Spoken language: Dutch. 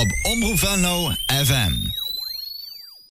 op Omroep Venlo FM.